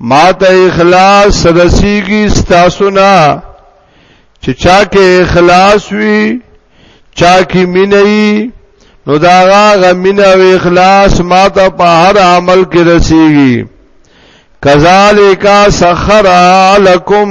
ما ته اخلاص رسیږي ستاسو نه چې چا کې اخلاص وي چا کې مینې نو دا هغه مینه او اخلاص ما ته په هر عمل کې رسیږي کذالک سخر لکم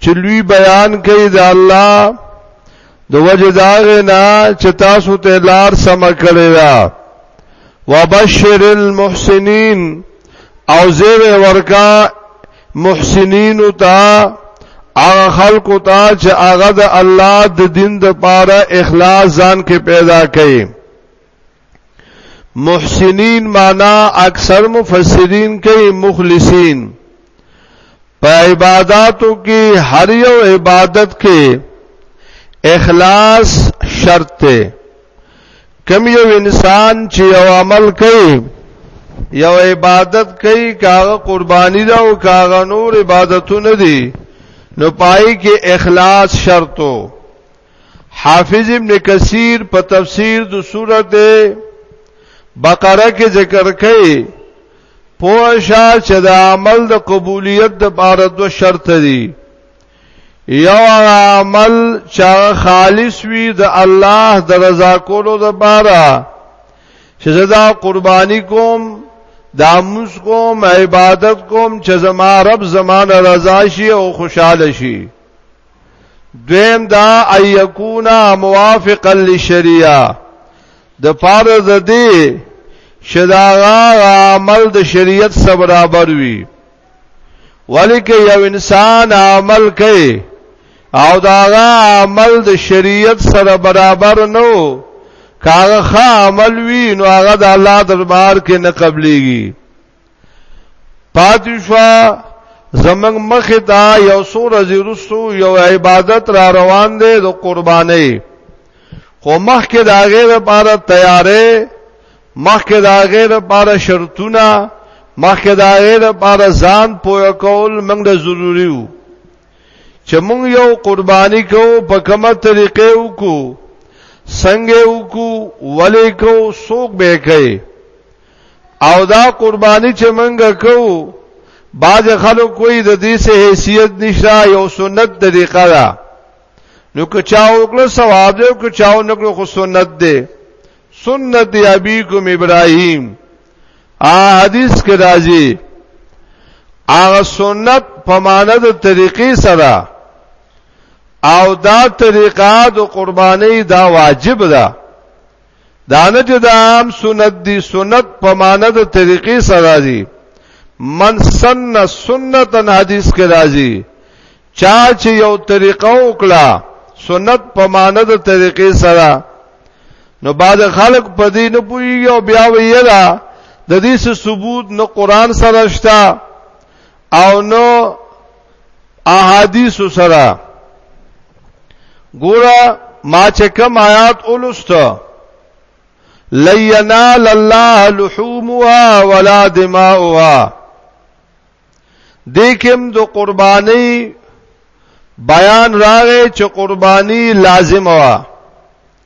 چې لوی بیان کوي د الله د وجه داغه نه چې تاسو ته لار سم کړی دا وبشر المحسنین او زیر ورکا محسنین تا هغه خلق تا چې هغه د الله د دین د پاره اخلاص ځان کې پیدا کړي محسنین معنا اکثر مفسرین کوي مخلصین په عبادتو کې هر یو عبادت کې اخلاص شرط دی کم یو انسان چې یو عمل کوي یو عبادت کوي کاغه قرباني دا او کاغه نور عبادتونه دي نو پای کې اخلاص شرطو حافظ ابن کثیر په تفسیر د سورته بقره کې ذکر کړي پوښا چې د عمل د قبولیت د بار دو شرط دي یو عمل چې خالص وي د الله د رضا کولو د بارا چې زدا قرباني کوم داموس کوم عبادت کوم چې زما رب زمانه رضا شي او خوشاله شي دویم دا ايکونا موافقا للشريعه د پاره د دې شداغا عمل د شریعت سره برابر وي ولیکه یو انسان عمل کوي او داغا عمل د شریعت سره برابر نو کاغه عمل وی نو هغه د الله دربار کې نه قبليږي پاتشوا زمنګ مخه دا یو سو رزي رسو یو عبادت را روان دی د قرباني خو مخکې دا غیر لپاره تیارې مخکې دا غیر لپاره شرطونه مخکې دا غیر لپاره ځان پویا کول موږ له ضروری وو چې موږ یو قرباني کو په کومه طریقې وکړو څنګه وکړو ولې کو سوق به کوي او دا قرباني چې منګه کوو باز خلک کوئی د دې سه حیثیت نشته یو سنت طریقه ده نو که چا وکړو ثواب دی که چا نکړو خو سنت دی سنت دی ابیکم ابراهیم ا حدیث کې راځي هغه سنت په معنی د طریقې سره او دا طریقه د قرباني دا واجب ده دا نه چې دا عام سنت دی سنت په معنی د طریقې سره راځي من سن سنتن حدیث کې راځي چا چې یو طریقه وکړه سنت په معنی د طریقې سره نو بعد خلق په دې نه پوي او بیا ویلا د دې څه ثبوت نه قران سره شته او نو احادیث سره ګوره ما چې کوم آیات ولسته لینال الله لحومها ولا دماؤها دیکم دو قربانی بیان راغې چې قربانی لازم وا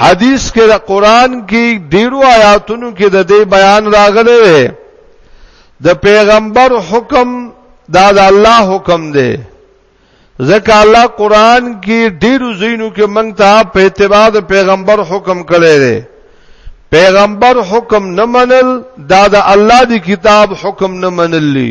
حدیث کې د قران کې ډیرو آیاتونو کې د دې بیان راغلی دی د پیغمبر حکم دا د الله حکم دی ځکه الله قران کې ډیرو زینو کې مونږ ته په اتباع د پیغمبر حکم کړی دی پیغمبر حکم نه منل دا د الله دی کتاب حکم نه منلی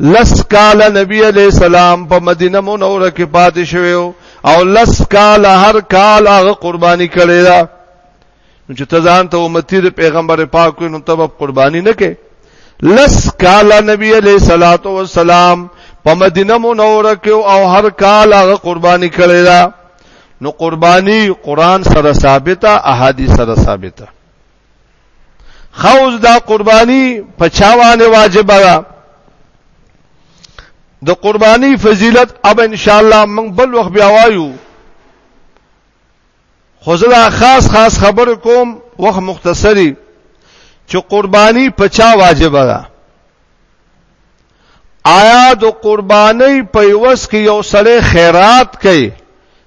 لس کاله نبی علی السلام په مدینه منوره کې پاتې شوی او لس کاله هر کال هغه قرباني کړی دا نو چې تزان ته امتی د پیغمبر پاک نو تب قرباني نه کې لس کاله نبی علی صلوات و سلام په مدینه منوره کې او هر کال هغه قرباني کړی دا نو قرباني قران سره ثابته احادیث سره ثابته خوز دا قرباني په چاوانه واجب ده د قرباني فضیلت اب ان شاء الله موږ بل وخت بیا وایو خو زه خاص خاص خبر کوم وخت مختصری چې قرباني په چا واجب ده آیا د قربانۍ په یوس کې یو سړی خیرات کوي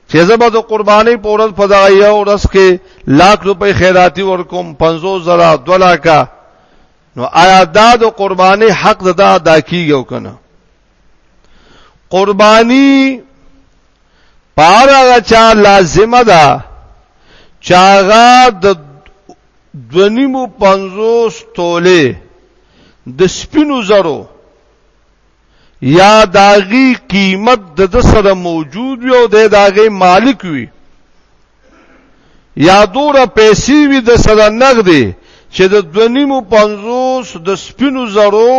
چې زبر د قربانۍ په ورځ په دغه یو ورځ کې لاک روپۍ خیراتی ورکوم 50 زره 2 لاکه نو آیا دا د قرباني حق د دا ادا کیږي او کنه قرباني پارا چا لازمه ده چاغه د دونیمو پنځوس تولې د سپینو زرو یا داغي قیمت د د سره موجود وي او د داغي مالک وي یا دوره پیسې وي د سره نغدي چې د دونیمو پنځوس د سپینو زرو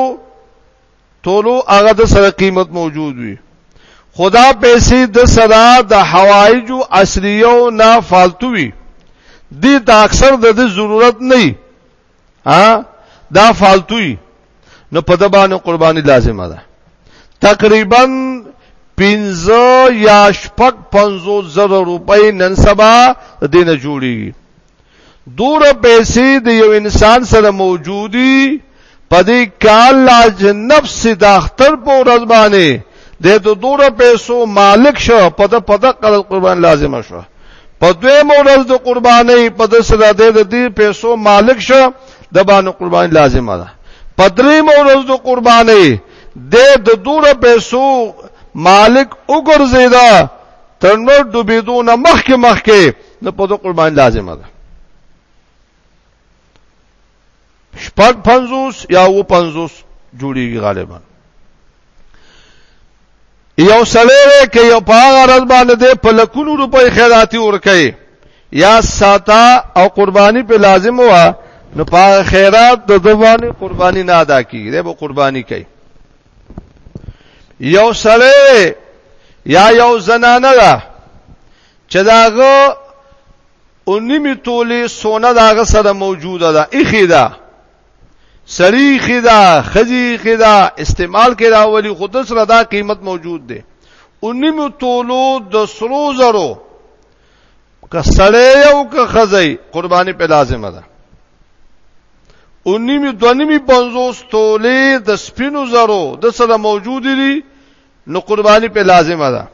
ټولو هغه د سره قیمت موجود وي خدا پیسې د سره د حوایج او اصليو نه فالتو وي دي ته اکثر د ضرورت نه وي ها دا فالتو وي نو په د باندې قرباني لازمه ده تقریبا 15 یا شپږ 50 زره روپۍ نن سبا دینه جوړیږي دور پیسې د یو انسان سره موجودي په دې کال لا چې نفس د اختر په ورځ باندې د دو دور پیسو مالک شو په د په د قربان لازم شو په دوی مورز د قرباني په د سره د دې پیسو مالک شو د باندې قربان لازم ده په درې مورز د قرباني د د دور پیسو مالک وګرځیدا تر نو ډوبېدو نه مخکې مخکې نه په دو قربان لازمه ده شپږ پنځوس یا و پنځوس جوړیږي غالبا یو سړی کې یو په هغه ورځ باندې د په لکونو روپۍ خیراتي ورکړي یا ساتا او قرباني په لازم وا نو په خیرات د دوانه قرباني نه ادا کیږي د به قرباني کوي یو سړی یا یو زنانه ده چې داغه او نیمه تولې سونه داغه سره موجوده ده اخی ده سړی خدا خزی خدا استعمال کړه ولی خود سره دا قیمت موجود ده او نیمه تولو د سرو زرو که سړی او که خزی قربانی په لازمه ده او نیمه دونیمه 50 تولې د سپینو زرو د سره موجود دي نو قربانی په لازمه ده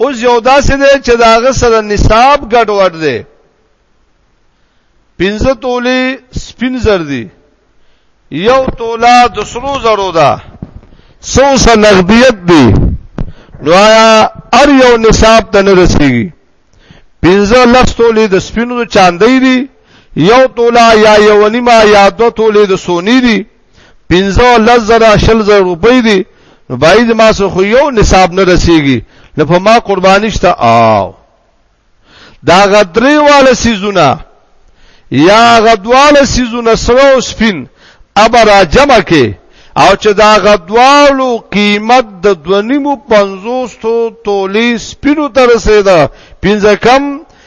اوس یو داسې دی چې دا غ سره نصاب ګډوډ دی پنځه تولې سپین زر دی یو تولا د سرو زرو ده سو سره نقدیت دی نو آیا ار یو نصاب ته نه رسیږي پنځه لس تولې د سپینو چاندې دي یو تولا یا یو نیمه یا دو تولې د سونی دي 15 لزرا شل زر روپۍ دي نو باید ما سو خو یو نصاب نه رسیږي نو په ما قرباني شته او دا غدری والا سیزونه یا غدواله سیزونه سره او سپین ابرا جمع کې او چې دا غدوالو قیمت د 2.5 تولې سپینو تر رسیدا 15 کم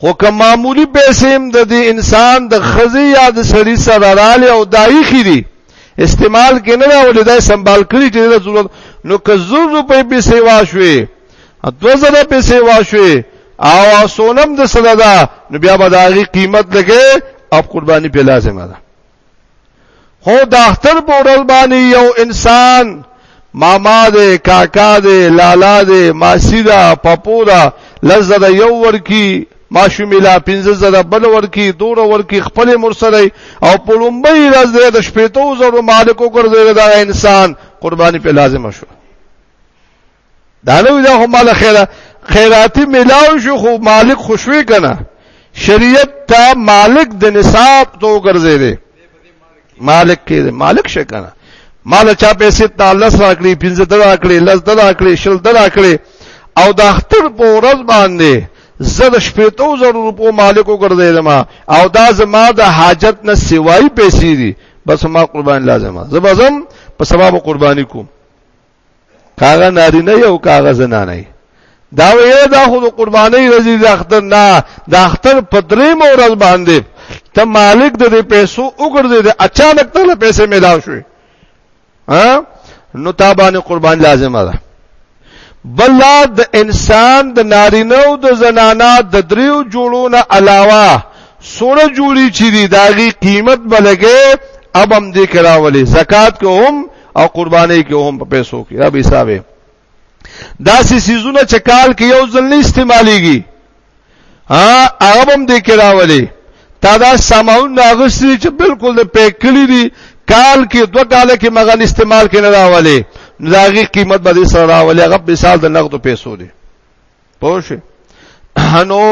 خو که معمولی پیسې هم د دې انسان د خزي یا د سړی سره رااله او دای خېری استعمال کې نه راولې دای سنبال کړی چې د ضرورت نو که زر روپۍ پیسې واشوي اتو زره پیسې واشوي او سونم د سره دا نو بیا به د هغه قیمت لګي او قرباني په لازمه ده خو د اختر په ورځ باندې یو انسان ماما دې کاکا دې لالا دې ماسی دا پپو دا لزه دا یو ورکی ماشومی لا 15 زره بل ورکی دور ورکی خپل مرسره او په لومبۍ ورځ دې د شپېتو زرو مالکو ګرځي دا انسان قرباني په لازم شو دا نو دا خو مال خیره خیراتی ملاو شو خو مالک خوشوي کنه شریعت ته مالک د نصاب تو ګرځې دی مالک کې مالک شې کنه مال چا پیسې ته الله سره کړی پنځه دلا کړی لز دلا کړی شل دلا کړی او د اختر په ورځ باندې زر شپېتو زر روپو مالکو ګرځیدم ما او دا زما د حاجت نه سیوای پیسې دي بس ما قربان لازمه زبزم په سبب قرباني کوم کاغه نارینه یو کاغه زنانه دا ویو دا خو قرباني رضی د اختر نه د اختر په درې مورز باندې ته مالک د دې پیسو وګرځي د اچانک ته پیسې ملاو شوې ها نو تابانه قربان لازمه ده بل د انسان د نارینه او د زنانا د دریو جوړونه علاوه سوره جوړی چي دي داغي قیمت بلګې اب هم دې کراولې زکات کو هم او قرباني کې هم په پیسو کې دا به حساب وي دا سې سيزونه چې کال کې یو ځل نه استعماليږي ها هغه هم دې کراولې تا دا سامون ناغسري چې بالکل د پیکلي دي کال کې دوه کال کې مغان استعمال کې نه راولې داغي قیمت به دې سره راولې هغه مثال د نقد پیسو دي پوه شئ نو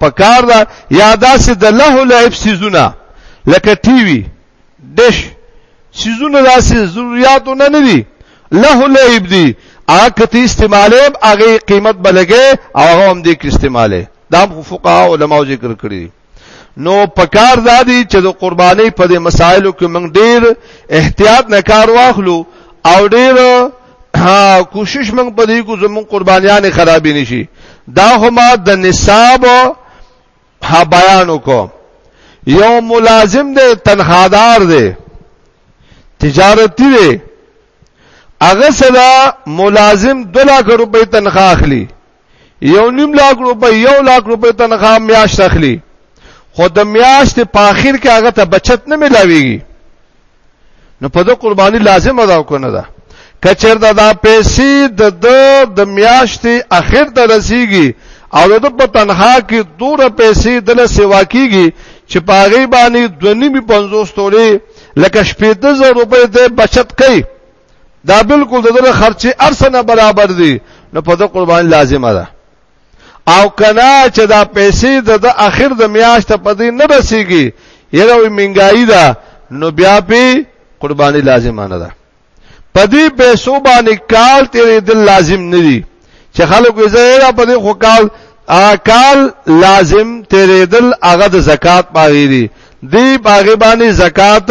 پکار دا یا داسې د له لعب سیزونه لکه ټي وي ډش سیزونه داسې ضرورتو نه نه دي له لعب دي هغه کتی استعماله هغه قیمت بلګې او هغه هم دې کې استعماله دا فقها علماء ذکر کړی نو پکار دا دی چې د قرباني په دې مسایلو کې موږ ډیر احتیاط نه کار واخلو او ډیر کوشش موږ په دې کو زموږ قربانيان خرابې نشي دا هما د نصاب ها بیان کو یو ملازم دی تنخوادار دی تجارتی دی هغه سره ملازم 2 لک روپۍ تنخواه اخلي یو نیم لاک روپۍ یو لاک روپۍ تنخواه میاشت اخلي خو د میاشت په اخر کې هغه ته بچت نه ملاويږي نو په دغه قرباني لازم ادا کنه ده کچر دا, دا پیسې د د د میاشت اخر ته رسیږي او د په تنها کې دوره پیسې د له سیوا کیږي چې پاغي باندې 2550 تورې لکه 15000 روپۍ د بچت کوي دا بالکل د دغه خرچه ارسنه برابر دي نو په د قربان لازمه ده او کنا چې دا پیسې د د اخر د میاشت په دې نه رسیږي یره وي منګای ده نو بیا په قرباني لازمه نه ده په دې پیسو باندې کال تیرې د لازم نه دي چې خلکو یې زیرا په دې خو کال کال لازم تیرې د هغه د زکات پاغي دي دی باغی باندې زکات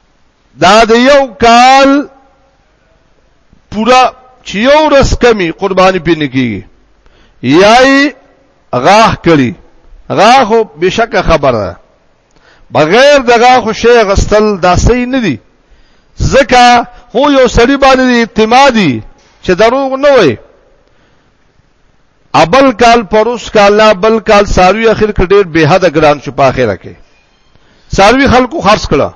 دا د یو کال پورا چې یو رس کمی قرباني پینې کیږي یای غاخ کړي غاخو بشک خبره بغیر د غاخو شی غستل داسې نه دي زکه هو یو سړی باندې اعتمادي چې دروغ نه وي ابل کال پروس کال لا بل کال ساروی اخر کې ډېر به حد ګران شو په اخره کې ساروی خلکو خرڅ کړه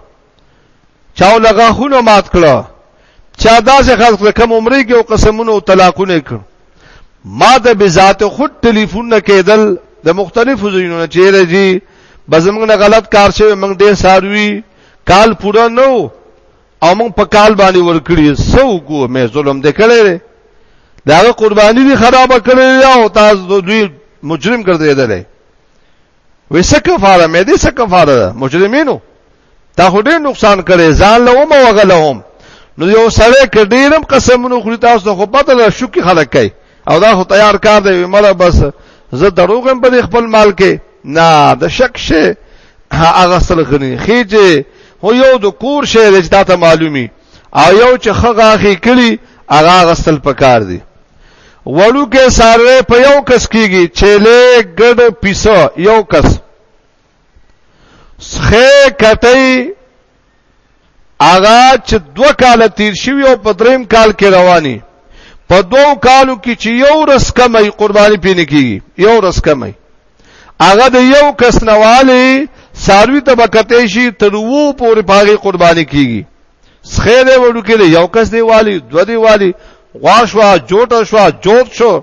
چاو لغه خونه مات کړه چا داسې خلک کم عمرې کې او قسمونه او طلاقونه کړ ما د بذات خود ټلیفون نه کېدل د مختلفو ځایونو نه چیرې جی بزمنګ نه غلط کار شوی موږ ډېر ساروي کال پورا نو او موږ په کال باندې ورکړی سو کو مې ظلم دې کړی دا قرباني دي خراب کړی او تاسو دوی مجرم ګرځیدل وې څه کفاره مې دې څه کفاره ده مجرمینو تا خو ډېر نقصان کړي ځان له ومه وغلهم نو یو سره کډیرم قسمونو خوري تاسو خو پته ده شو کې خلک کوي او دا خو تیار کار دی مړه بس زه دروغم په خپل مال کې نه د شک شي هغه سره غني خېجه هو یو د کور شي چې تاسو معلومي او یو چې خغه اخی کړي هغه غسل پکار دی وړو کې ساره په یو کس کېږي چیلې ګډ پیسو یو کس خې کټي اغا چې دوه کال تیر شوی او په دریم کال کې رواني په دوو کالو کې چې یو رس کمې قرباني پینې کیږي یو رس کمې هغه د یو کس نواله ساروی ته بکته شي تر وو پورې پاغي قرباني کیږي سخه دی وړو کې یو کس دی والی دو دی والی غواښوا جوټه شوا جوړ شو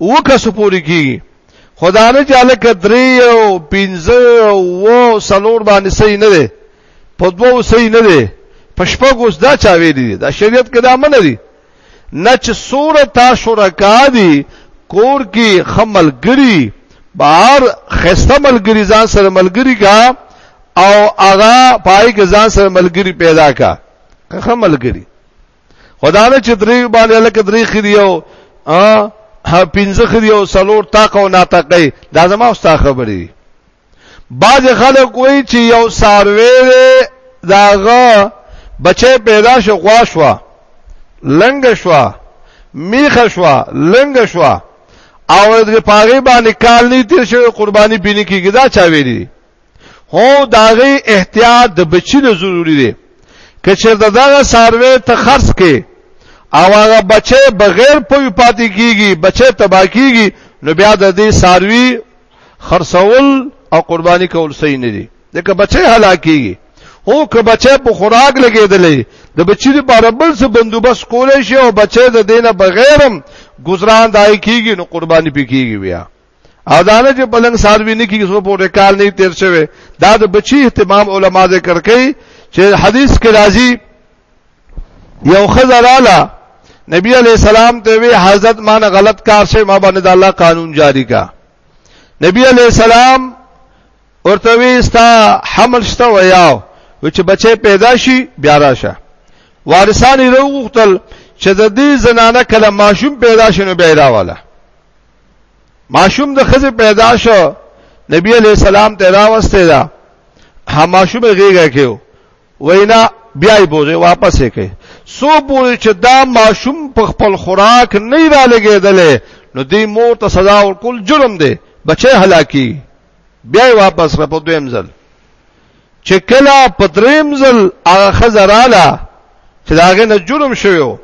و کس پورې کیږي خدانه چې الکه درې او پنځه او سلور باندې صحیح نه دی په دوو صحیح نه دی په شپږو دا چا ویلي دا شریعت کې دا منه دي نه چې سوره تا شرکا دي کور کې خمل ګری بهر خسته ملګری ځان سره ملګری کا او هغه پای کې ځان سره ملګری پیدا کا که ملګری خدا نه چې درې باندې لکه درې خریو ا پنځه خریو سلور تاقه او ناتاقه دا زما اوستا خبرې بعض خلک وایي چې یو ساروی دی داغه بچی پیدا شو غوا شوه لنګ شوه میخه شوه لنګ شوه او د پاغي باندې کال نه تیر شوی قرباني پینې کیږي دا چا ویلي هو داغي احتیاط د بچی له ضروری دی که چېرته دغه ساروی ته خرڅ کې او هغه بچی بغیر پوی پاتې کیږي بچی تبا کیږي نو بیا د دې ساروی خرڅول او قرباني کول صحیح نه دي ځکه بچي هلاکیږي هو که بچي په خوراک لګیدلې د بچی لپاره بل څه بندوبست کولای شي او بچی د دینه بغیرم گزاران دای کیږي نو قرباني پکېږي بیا اذانه چې بلنګ ساروی نه کیږي سو په کال نه تیر شوی دا د بچی اهتمام علما ذکر کوي چې حدیث کې راځي یو خزراله نبی علیہ السلام ته وی حضرت مان غلط کار شوی ما باندې د الله قانون جاری کا نبی علیہ السلام ورته وی ستا حمل شته ویاو چې بچي پیدا شي بیا راشه وارثان یې وروختل چې د دې زنانه کله ماشوم پیدا شنو بیا راواله ماشوم د خزه پیدا شو نبی علیہ السلام ته راوسته دا ها ماشوم غیږه کېو وینا بیا یې بوزي واپس یې کوي سو پوری چې دا ماشوم په خپل خوراک نه را لګېدلې نو دی مور ته سزا ورکول جرم دی بچي هلاکی بیا یې واپس را په دویم ځل چې کله په دریم ځل هغه خزراله چې داغه نه جرم شویو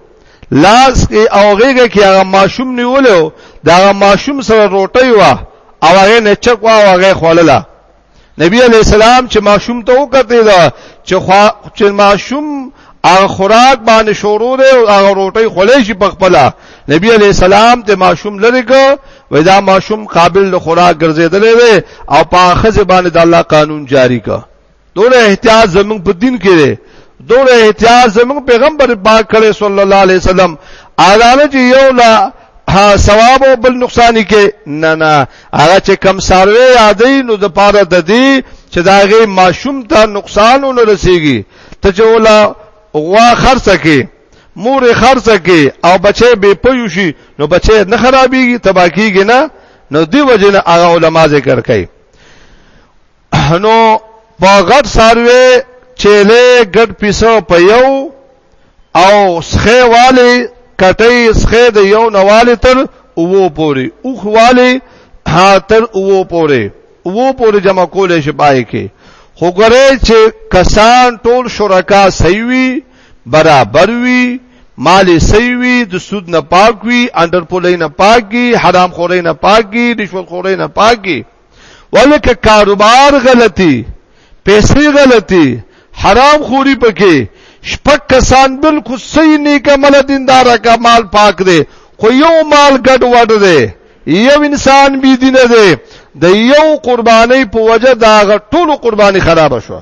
لاس کې او غیږه کې هغه ماشوم نیولیو دا ماشوم سره روټي وا او هغه نه چک وا هغه خولله نبی علی السلام چې ماشوم ته وکړه دا چې خوا چې ماشوم هغه خوراک باندې شروع دی او هغه روټي خولې شي پخپلا نبی علی السلام ته ماشوم لری کو وای دا ماشوم قابل له خوراک ګرځیدلې وي او په خزه باندې د الله قانون جاری کا دوره احتیاط زمون په دین کې دی دوره احتیاط زمون پیغمبر پاک کړي صلی الله علیه وسلم اعلان چې یو لا ثواب او بل نقصان کې نه نه هغه چې کم ساروی یادې نو د پاره د دې چې دا غي ماشوم ته نقصان ونه رسیږي ته چې ولا غوا خرڅه کې مور خرڅه کې او بچي به پيو شي نو بچي نه خرابيږي تبا کیږي نه نو دی وجنه هغه علما ذکر کوي نو په غټ ساروی چيله ګډ پیسو په یو او سخه والی کټي سخه د یو نوالی تر وو پوری اوخ والی ها تر وو پوری وو پوری جمع کولې شي پای کې خو ګره چې کسان ټول شرکا سیوی برابر وی مال سیوی د سود نه پاک وی انډر پولې نه پاکي حرام خورې نه پاکي رشوت خورې نه پاکي ولکه کاروبار غلطي پیسې غلطي حرام خوري پکې شپک کسان بالکل صحیح نیک عمل دیندار کا مال پاک دی خو یو مال ګډ وډ دی یو انسان بی دین دی د یو قربانی په وجه دا ټول قربانی خراب شو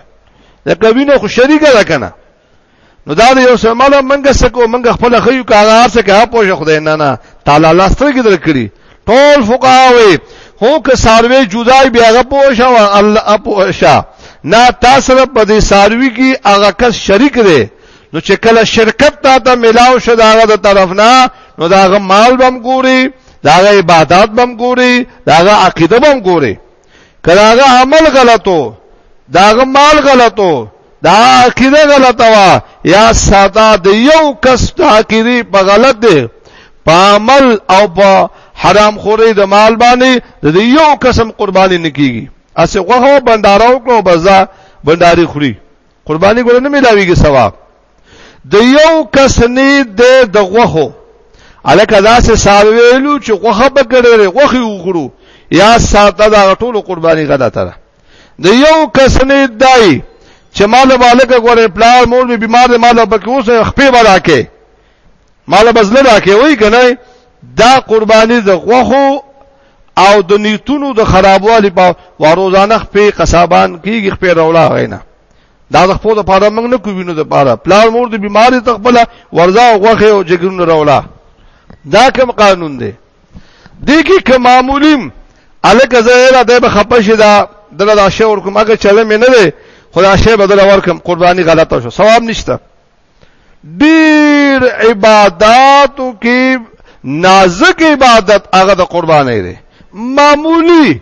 د کوینه خو شریګه ده کنه نو دا یو څه مله منګه سکو منګه خپل خيو کارار څه کا پوجا خدای نه نه تعالی الله سترګې درکړي ټول فقاوي هو که ساروي جدای بیا غ پوجا او الله اپوشا نه تاسو په دې ساروي کې هغه کس شریک دی نو چې کله شرکت تا ته ملاو شو داغه د طرف نه نو داغه مال بم ګوري داغه عبادت بم ګوري داغه عقیده بم ګوري کړهغه عمل غلطو داغه مال غلطو دا عقیده غلطه وا یا ساده د یو کس د عقیده په غلط دی په عمل او په حرام خوري د مال باندې د یو قسم قرباني نکېږي اسه غوغه بنداراو کو بزا بنداري خوري قرباني ګور نه ملاويږي ثواب د یو کس نه د دغوخو الکه داسې سارویلو چې غوخه بګړې غوخي وګړو یا ساته دا ټول قرباني غدا تر د یو کس نه دای چې مال بالک غوړې پلار مور به بیمار مال بکې اوس خپې بلا کې مال بزله راکې وای کنه دا قرباني د غوخو او د نیتونو د خرابوالي په وروزانه خپې قصابان کیږي خپې رولا غینا دا د خپل لپاره موږ نه کوو وینو لپاره پلار مور د بیماری تخپل ورزا او غوخه او جګرونه راولا دا کوم قانون دی دی کی که معمولیم الکه زهره د خپه شي دا دغه دا شی ورکوم هغه چله مې نه دی خدا شی بدل ورکم قرباني غلطه شو ثواب نشته ډیر عبادتو کې نازک عبادت هغه د قرباني دی معمولی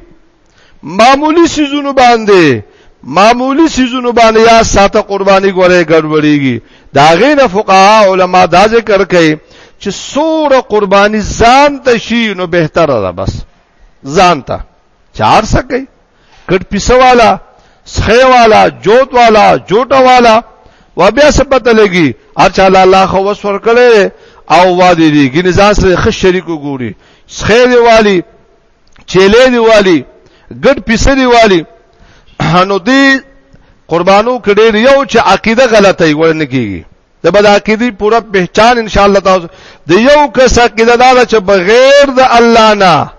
معمولی سيزونو باندې معمولی سيزونو باندې یا ساته قرباني غوړې ګډوډيږي دا غینه فقها علما دا ذکر کوي چې سوره قرباني ځان ته شي نو بهتره ده بس ځان ته چار سکے کټ پیسه والا سخه والا جوت والا جوټه والا و بیا سبت لګي اچھا الله خو وسور کړي او وادي دي ګنزان سره خ شریکو ګوري سخه دی والی چيلې دی والی ګډ پیسې دی والی نو دی قربانو کړي یو چې عقیده غلطه وي ورنه کیږي د بد عقیدی پوره پہچان ان شاء الله تاسو د یو کس عقیده دا چې بغیر د الله نه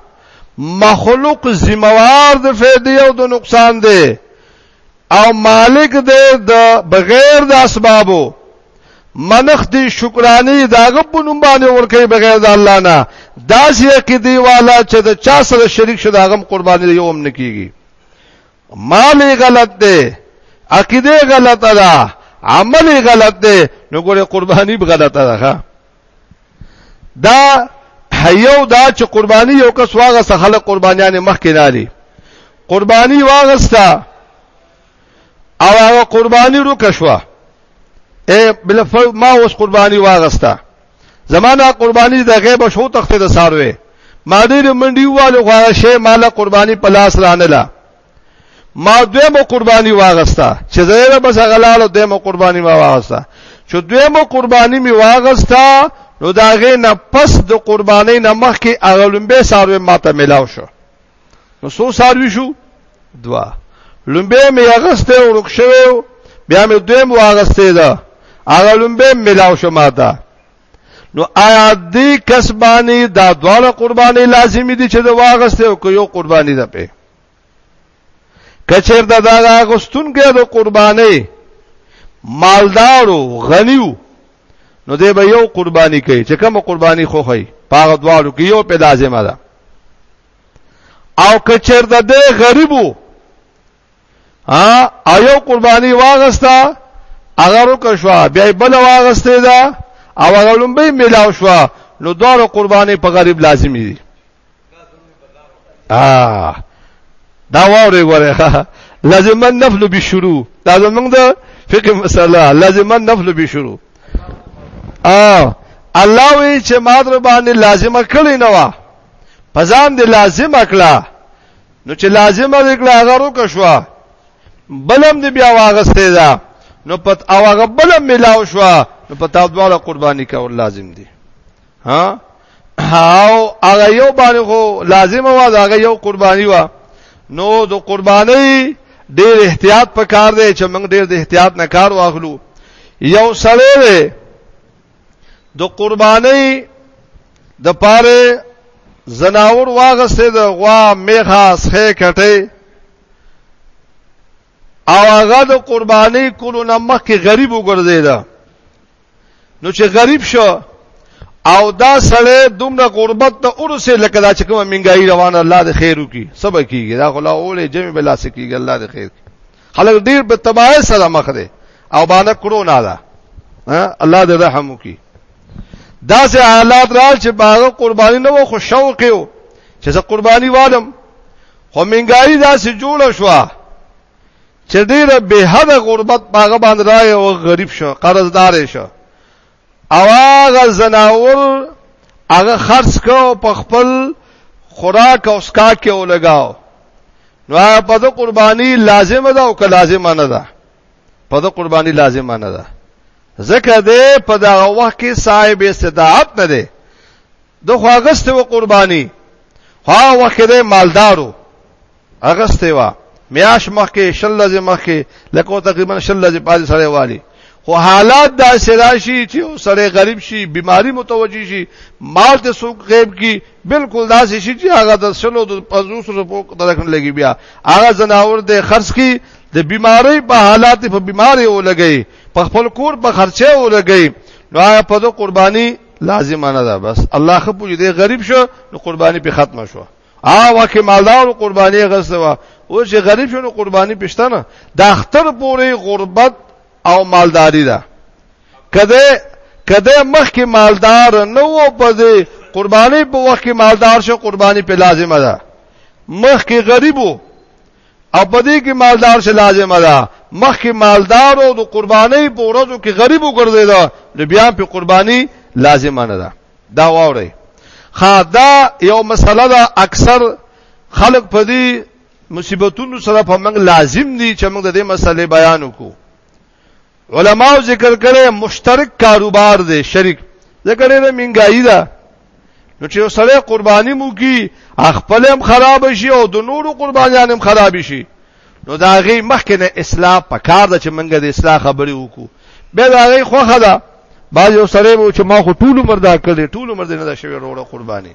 مخلوق ذمہوار د فائدې او د نقصان دی او مالک دی د بغیر د اسبابو منخ دی شکرانی داغه په نوم باندې ورکه بغیر د الله نه داس یقیدی والا چې د چا سره شریک شد هغه قربانی یو هم نکیږي مال غلط دی عقیده غلط ده عمل غلط دی نو ګوره قربانی به غلط ده دا حیو دا چې قرباني یو کس واغه سره خلک قربانیان مخ کې نه لري قرباني واغستا او هغه قرباني رو کښوا اے بل ما اوس قرباني واغستا زمانہ قرباني د غیب شو تخته د ساروي ما دې منډي والو غواړم شی مال قرباني پلاس رانه لا ما دوی مو قرباني واغستا چې زه بس غلالو دوی مو قرباني ما واغستا چې دوی مو قرباني می واغستا نو دا غې نه پس د قرباني نه مخکې اغلمبه ساروي ماته ملاو شو نو سو ساروي شو دوا لمبه می اغسته او رک شوو بیا می دوی مو واغسته دا اغلمبه ملاو شو ماته نو آیا دې کسبانی دا دواړه قرباني لازمی دي چې دا واغسته او یو قرباني ده په کچیر دا دا غستون کې د قرباني مالدارو غنیو نو دی به یو قرباني کوي چې کوم قرباني خو خي پاغه دواړو کې یو په لازمه ده او کچیر دا د غریبو ها ایو قرباني واغستا اگر وک شو بیا بل واغسته دا او هغه لومبه ملاو شو نو دوه قرباني په غریب لازمي دي اه دا واره وره لازم نفل به شروع دا زمونږ د فقه مسله لازم نفل به شروع اه الله وی چې مادر باندې لازمه کړی نه وا پزان دې لازم کړه نو چې لازم وکړه هغه روکه شو بلم دې بیا واغسته دا نو پت او هغه بلم ملاو شو نو پتا دواله قرباني کول لازم دي ها او هغه یو باندې خو لازم و دا هغه یو قرباني و نو د قرباني ډیر احتیاط پکار دی چې موږ ډیر د احتیاط نه کار واخلو یو سړی دی د قرباني د پاره زناور واغسته د غوا میخه سخه کټه او هغه د قرباني کولو نه مخکې غریب وګرځیدا نو چې غریب شو او دا سړی دومره غربت ته ورسه لکه دا چې کومه منګای روانه الله د خیر وکي سبا کیږي دا خلا اولې جمع بلا سکیږي الله د خیر خلک ډیر په تباہی سره مخ دي او باندې کړو نه ده الله دې رحم وکي دا سه حالات را چې باغ قرباني نه و خو شوق یو چې زه قرباني والم خو منګاری دا سې جوړ شو چې ډیره به حد غربت باغ باندې راي او غریب شو قرضدار شو او هغه زناور هغه خرڅ کو په خپل خوراک او اسکا کې ولګاو نو په د قرباني لازم ده او که لازم نه ده په د قرباني لازم نه ده ځکه دې په دا وخت کې صاحب استطاعت نه ده د خواغسته و قرباني ها وخت د مالدارو اغسته وا میاش مخکې شل ځې مخکې لکه تقریبا شل ځې پاز سره والی خو حالات دا سراشي چې سره غریب شي بیماری متوجي شي مال ته سوق غیب کی بالکل دا شي چې هغه د سلو د 500 روپو درکن لګي بیا هغه زناور د خرڅ کی د بیماری په حالات په بیماری ولګي په خپل کور په خرچه ولګي نو هغه په قرباني لازم نه ده بس الله خپو دې غریب شو نو قرباني په ختمه شو ا واکه مالدار قرباني غسوا او چې غریب شو نو قرباني پښته نه د اختر پورې غربت او مالداری ده کده کده مخکې مالدار نه و په دې قرباني په وخت کې مالدار شو قرباني په لازمه ده مخکې غریبو او په دې کې مالدار څه لازم ده مخکې مالدار او د قربانۍ په ورځو کې غریب وګرځیدا نو بیا په قرباني لازم نه ده دا واوري خا دا یو مسله ده اکثر خلق په دې مصیبتونو سره په موږ لازم دي چې موږ د دې مسلې بیان وکړو علماو ذکر کړي مشترک کاروبار دی شریک ذکر یې منګایي ده نو چې سړی قرباني مو کی خپل هم خراب شي او د نورو قربانيان هم خراب شي نو دا غي مخکې نه اصلاح پکار ده چې منګه د اصلاح خبرې وکړو به دا غي خوخه ده باز یو سړی وو چې ما خو ټول عمر دا کړی ټول عمر دې نه دا شوی وروړه قرباني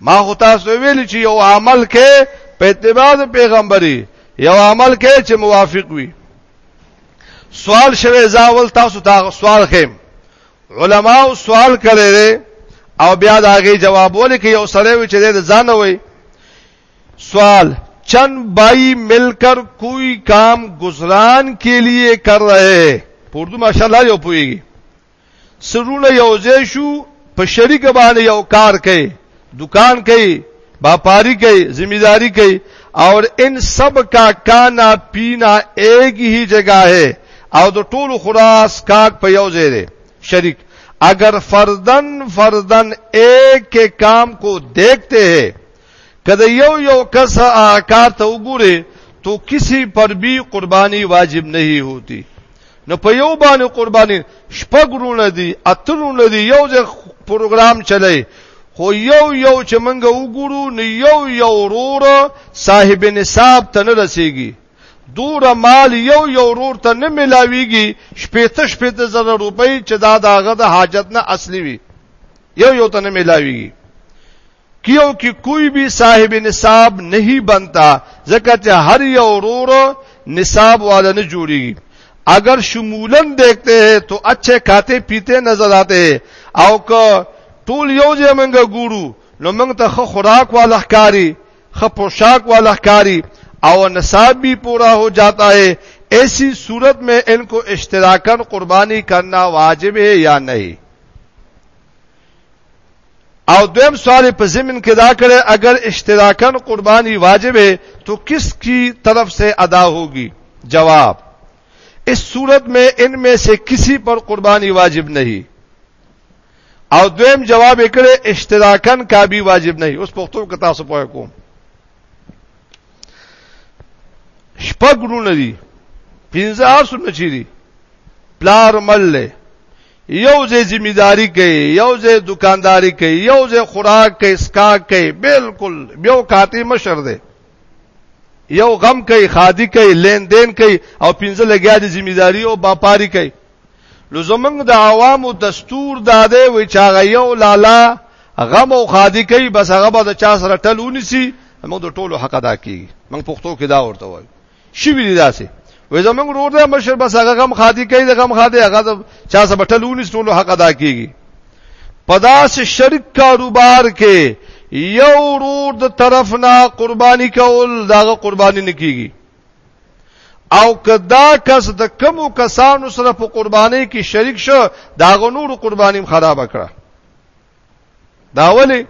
ما خو تاسو ویل چې یو عمل کې په اتباع د پیغمبري یو عمل کې چې موافق وي سوال شوه زاول تاسو ته سوال خیم علماو سوال کړي او بیا دا غي جواب ولې کې یو سره وي چې د ځان وي سوال چند بھائی مل کر کوئی کام گزران کے لیے کر رہے اردو ماشاء اللہ جو پوئے گی سرونه یوځای شو په شریک باندې یو کار کوي دکان کوي باپاری کوي ذمہداری کوي اور ان سب کا کانا پینا ایک ہی جگہ ہے او د ټولو خلاص کار په یو ځای دی شریک اگر فردن فردن ایک کام کو دیکھتے ہیں کله یو یو کس کار ته وګوره تو کسی پر بی قربانی واجب نہیں ہوتی نو په یو باندې قربانی شپګرونه دي اترونه دي یو ځ پروګرام چلای خو یو یو چې موږ وګورو نو یو یو رور صاحب نصاب ته نه رسیږي دور مال یو یو رور ته نه ملاویږي شپېته شپېته زره روپۍ چې دا داغه د حاجت نه اصلي وي یو یو ته نه ملاویږي کیو کې کوئی به صاحب نصاب نه بنتا ځکه چې هر یو ورور نصاب والا نه جوړیږي اگر شمولن دیکھتے ہیں تو اچھے کھاتے پیتے نظر آتے ہیں او که ټول یو ځای موږ ګورو نو موږ ته خو خوراک والا ښکاری خو پوشاک والا ښکاری او نصاب بھی پورا ہو جاتا ہے ایسی صورت میں ان کو اشتراکن قربانی کرنا واجب ہے یا نہیں او دویم سوال په زمين کې دا کړي اگر اشتراکن قرباني واجب ہے تو کس کی طرف سے ادا ہوگی جواب اس صورت میں ان میں سے کسی پر قربانی واجب نہیں او دویم جواب کړي اشتراکن کا بھی واجب نہیں اوس پښتو کې تاسو پوهه کوم شپږ ګرونه دي پنځه آسونه چي دي پلار مل له یو ځای ذمہ داری کوي یو ځای دکانداری کوي یو ځای خوراک کوي سکا کوي بالکل یو کاتی مشر دی یو غم کوي خادي کوي لین دین کوي او پنځه لګیا دي ذمہ داری او باپاری کوي نو زمنګ د عوامو دستور داده وی چا یو لالا غم او خادي کوي بس هغه به د چا سره ټلونی سي موږ د ټولو حق ادا کیږي موږ پښتو کې دا ورته وایو شوی دی داسې وې زمونږ ورور دی مشر بس هغه غم خادي کوي د غم خادي هغه چا سره بټلونی ټول حق ادا کیږي پداس شرک کاروبار کې یو ورور د طرف نه قرباني کول داغه قرباني نه کیږي او کدا کس د کمو کسانو سره په قرباني کې شریک شو داغه نور قرباني خراب کړه دا ولی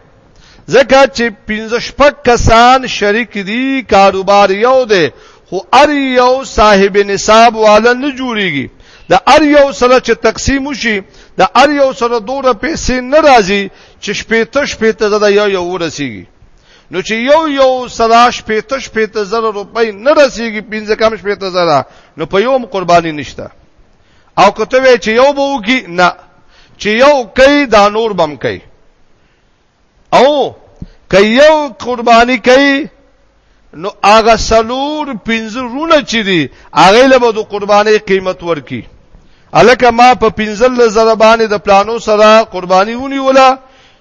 ځکه چې پنځه شپږ کسان شریک دي کاروبار یو دی خو ار یو صاحب نصاب والا نه جوړیږي د ار یو سره چې تقسیم شي د ار یو سره دوره پیسې نه راځي چې شپېته شپېته زده یو یو ورسیږي نو چې یو یو سره شپېته شپېته زره روپۍ نه رسیږي پنځه کم شپېته زره نو په یوم قرباني نشته او کته وی چې یو بو کی نه چې یو کوي دا نور بم کوي او که یو قرباني کوي نو هغه سلور پنځه رونه چي دي هغه له بده قرباني قیمت ورکي الکه ما په پنځل زره باندې د پلانو سره قرباني ونی ولا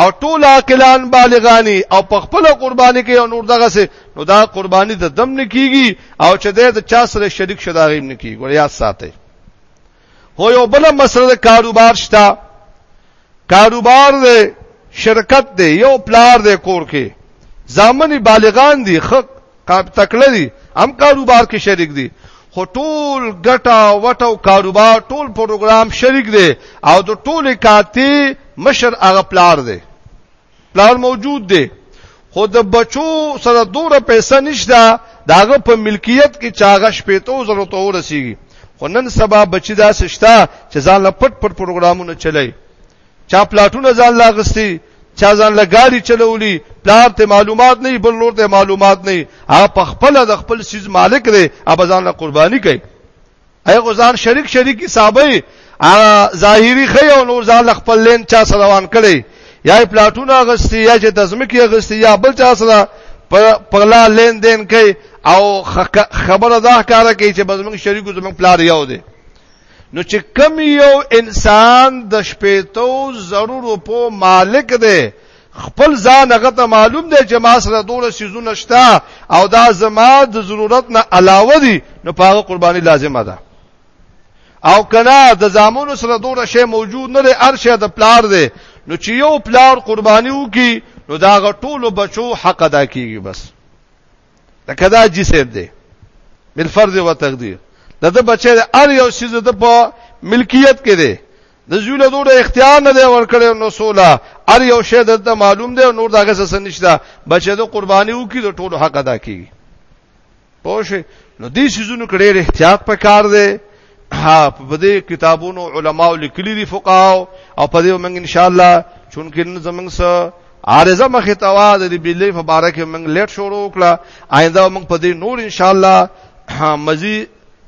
او ټول عاقلان بالغانی او په خپل قرباني کې او نور دغه سه نو دا قرباني د دم نه کیږي او چې د چا سره شریک شدا غیم نه کیږي ګور یاد ساتي هو یو بل مسله کاروبار شتا کاروبار دی شرکت دی یو پلار دی کور کې ځامنی بالغان دي خ تکړه دي هم کاروبار کې شریک دي خو ټول ګټه وټو کاروبار ټول پروګرام شریک دی او د ټول کاتی مشر هغه پلار دی پلار موجود دی خو د بچو سره دوره پیسې نشته داغه په ملکیت کې چاغه شپې ته ضرورت ورسیږي خو نن سبا بچی دا سشتا چې ځان لپټ پټ پروګرامونه چلای چا پلاټونه ځان لا غستی چا ځان لا ګاډي چلولي پلار ته معلومات نه بل نور ته معلومات نه هغه په خپل د خپل سیز مالک دی اب ځان لا قرباني کوي هغه ځان شریک شریک حسابي هغه ظاهري خي او نور ځان خپل لین چا سره روان کړي یا پلاټونه غستی یا چې تزمکی غستی یا بل چا سره پر لا لین دین کوي او خبره دا ښکاره کوي چې بزمن شریکو زمون پلار یو دی نو چې کم یو انسان د شپېتو زرو روپو مالک دی خپل ځان هغه ته معلوم دی چې ما سره دوه سيزونه شته او دا زما د ضرورت نه علاوه دي نو په هغه قرباني لازمه ده او کنا د زامونو سره دوه شی موجود نه دی ارشه د پلار دی نو چې یو پلار قرباني وکي نو دا غټولو بچو حق ادا کیږي بس لکه دا جی صاحب دی بل فرض و تقدیر دا د بچی د ار یو سیز د په ملکیت کې دی د زوی له دوه اختیار نه دی ورکړی نو سولا ار یو شی د معلوم دی نور دغه څه نشته بچی د قرباني وکي د ټولو حق ادا کیږي پوه نو دې سيزونو کړي احتیاط پکار دی ها په دې کتابونو علماو لیکلي دي فقهاو او په دې موږ ان شاء الله چونکه نن زمنګ سره عارضه مخه توا د بجلی په باره کې موږ لیټ شروع وکړه آینده موږ په دې نور ان شاء الله مزي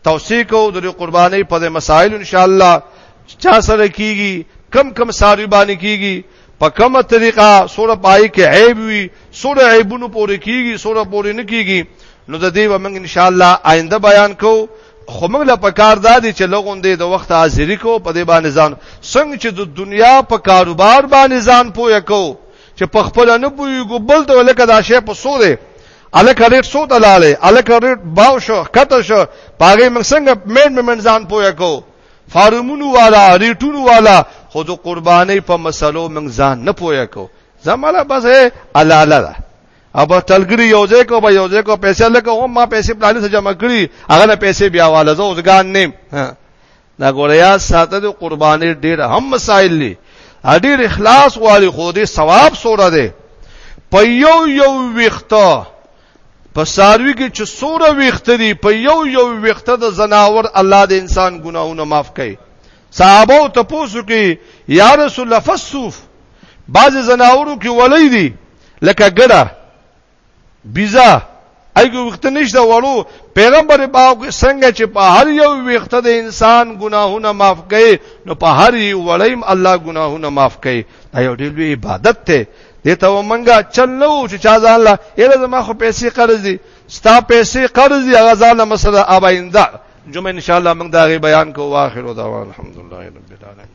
توسعه کو د قرباني په مسائل ان شاء الله چا سره کیږي کم کم ساری باندې کیږي په کومه طریقه سوره پای کې عیب وي سوره عیبونو پورې کیږي سوره پورې نه کیږي نو د دې ومنګ ان شاء الله آینده بیان کوو خو موږ له پکار دادی چې لغوندې د وخت حاضری کو په دې باندې ځان څنګه چې د دنیا په کاروبار باندې ځان پوهه کو چې په خپل نه پوي ګبل ته لکه دا شی په سو دی الک ریټ سو ته لاله الک ریټ باو شو کته شو پاره موږ څنګه مېډ مېډ ځان پوهه کو فارمونو والا ریټونو والا خود قرباني په مسلو موږ ځان نه پوهه کو زماله بس الاله ابا تلګری یو ځای کو به یو ځای کو پیسې لکه او ما پیسې پلان ته جمع کړی هغه نه پیسې بیا والا زه اوسګان نیم دا ګوریا ساته د قرباني ډیر هم مسائل دي اډیر اخلاص غواړي خو دې ثواب سوره ده په یو یو ویخته په ساروی کې چې سوره ویخته دي په یو یو ویخته د زناور الله د انسان ګناهونه معاف کړي صحابه ته پوسو کې یا رسول الله فسوف بعض زناورو کې ولې دي لکه ګډه بیزا ایګو وخت نشته وړو پیغمبر باغ څنګه چې په هر یو وخت د انسان ګناهونه معاف کړي نو په هر یو وړیم الله ګناهونه معاف کړي دا یو ډېر لوی عبادت ته دې ته ومنګه چل نو چې چا ځان لا اله زما خو پیسې قرض دي ستا پیسې قرض دي هغه ځان مسله اباینده جمعه ان شاء الله موږ دا غي بیان کوو واخر او دا الحمدلله رب العالمین